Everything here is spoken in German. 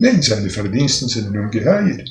Nein, seine Verdienste sind ungeheuer.